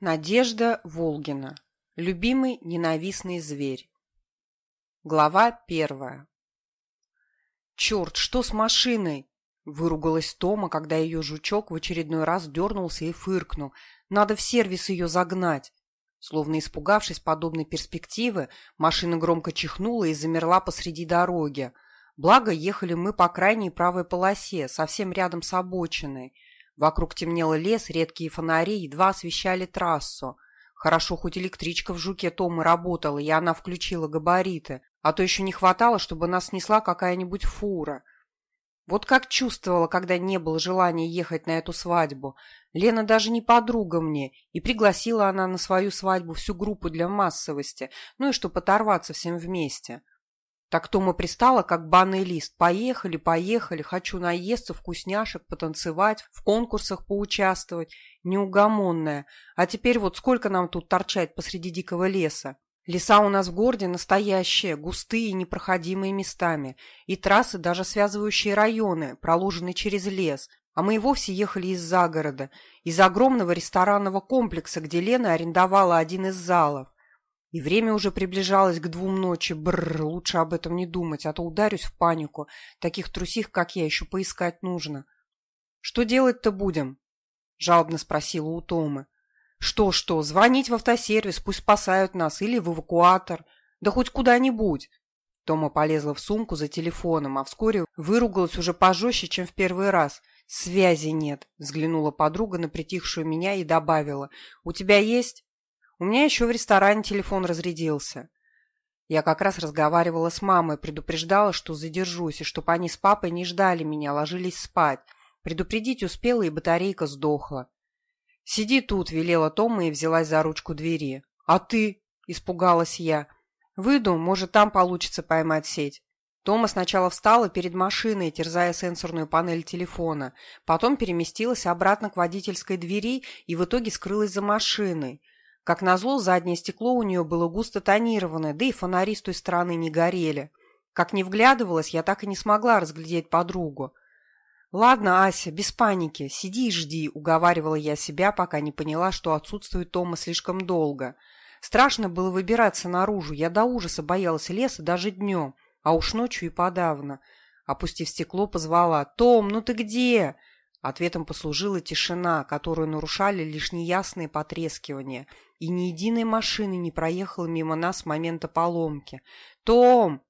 Надежда Волгина. Любимый ненавистный зверь. Глава первая. «Черт, что с машиной?» – выругалась Тома, когда ее жучок в очередной раз дернулся и фыркнул. «Надо в сервис ее загнать». Словно испугавшись подобной перспективы, машина громко чихнула и замерла посреди дороги. Благо, ехали мы по крайней правой полосе, совсем рядом с обочиной – Вокруг темнел лес, редкие фонари едва освещали трассу. Хорошо, хоть электричка в жуке Томы работала, и она включила габариты, а то еще не хватало, чтобы нас снесла какая-нибудь фура. Вот как чувствовала, когда не было желания ехать на эту свадьбу. Лена даже не подруга мне, и пригласила она на свою свадьбу всю группу для массовости, ну и чтобы оторваться всем вместе. Так Тома пристала, как банный лист. Поехали, поехали, хочу наесться, вкусняшек, потанцевать, в конкурсах поучаствовать. Неугомонная. А теперь вот сколько нам тут торчать посреди дикого леса? Леса у нас в городе настоящие, густые и непроходимые местами. И трассы, даже связывающие районы, проложены через лес. А мы и вовсе ехали из загорода, из огромного ресторанного комплекса, где Лена арендовала один из залов. И время уже приближалось к двум ночи. Бррр, лучше об этом не думать, а то ударюсь в панику. Таких трусих, как я, еще поискать нужно. «Что делать-то будем?» — жалобно спросила у Томы. «Что-что, звонить в автосервис, пусть спасают нас, или в эвакуатор. Да хоть куда-нибудь». Тома полезла в сумку за телефоном, а вскоре выругалась уже пожестче, чем в первый раз. «Связи нет», — взглянула подруга на притихшую меня и добавила. «У тебя есть?» У меня еще в ресторане телефон разрядился. Я как раз разговаривала с мамой, предупреждала, что задержусь, и чтобы они с папой не ждали меня, ложились спать. Предупредить успела, и батарейка сдохла. «Сиди тут», — велела Тома и взялась за ручку двери. «А ты?» — испугалась я. «Выйду, может, там получится поймать сеть». Тома сначала встала перед машиной, терзая сенсорную панель телефона, потом переместилась обратно к водительской двери и в итоге скрылась за машиной. Как назло, заднее стекло у нее было густо тонированное, да и фонари с той стороны не горели. Как не вглядывалась, я так и не смогла разглядеть подругу. «Ладно, Ася, без паники, сиди и жди», — уговаривала я себя, пока не поняла, что отсутствует Тома слишком долго. Страшно было выбираться наружу, я до ужаса боялась леса даже днем, а уж ночью и подавно. Опустив стекло, позвала «Том, ну ты где?» Ответом послужила тишина, которую нарушали лишь неясные потрескивания, и ни единой машины не проехала мимо нас с момента поломки. «Том!»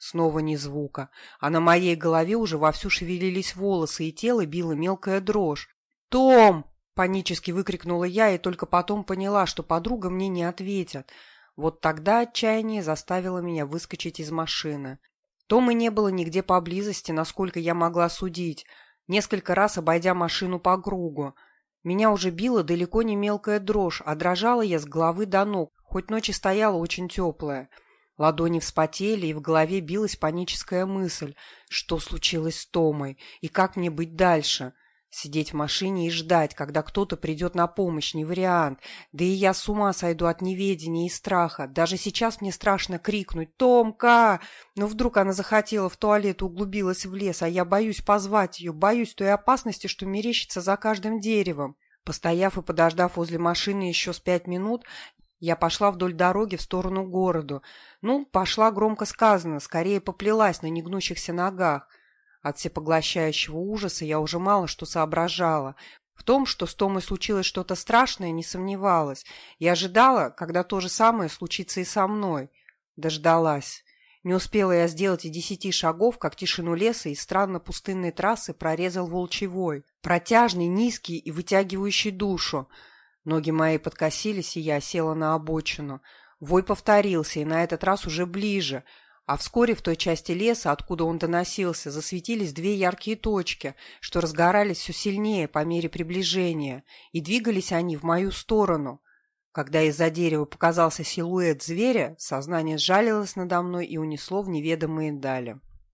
Снова ни звука, а на моей голове уже вовсю шевелились волосы, и тело било мелкая дрожь. «Том!» — панически выкрикнула я, и только потом поняла, что подруга мне не ответит. Вот тогда отчаяние заставило меня выскочить из машины. Тома не было нигде поблизости, насколько я могла судить — несколько раз обойдя машину по кругу. Меня уже била далеко не мелкая дрожь, а дрожала я с головы до ног, хоть ночь и стояла очень теплая. Ладони вспотели, и в голове билась паническая мысль, что случилось с Томой и как мне быть дальше — Сидеть в машине и ждать, когда кто-то придет на помощь, не вариант. Да и я с ума сойду от неведения и страха. Даже сейчас мне страшно крикнуть «Томка!» Но вдруг она захотела в туалет, углубилась в лес, а я боюсь позвать ее, боюсь той опасности, что мерещится за каждым деревом. Постояв и подождав возле машины еще с пять минут, я пошла вдоль дороги в сторону города. Ну, пошла громко сказано, скорее поплелась на негнущихся ногах. От всепоглощающего ужаса я уже мало что соображала. В том, что с Томой случилось что-то страшное, не сомневалась. Я ожидала, когда то же самое случится и со мной. Дождалась. Не успела я сделать и десяти шагов, как тишину леса и странно пустынной трассы прорезал волчий Протяжный, низкий и вытягивающий душу. Ноги мои подкосились, и я села на обочину. Вой повторился, и на этот раз уже ближе — а вскоре в той части леса, откуда он доносился, засветились две яркие точки, что разгорались все сильнее по мере приближения, и двигались они в мою сторону. Когда из-за дерева показался силуэт зверя, сознание сжалилось надо мной и унесло в неведомые дали.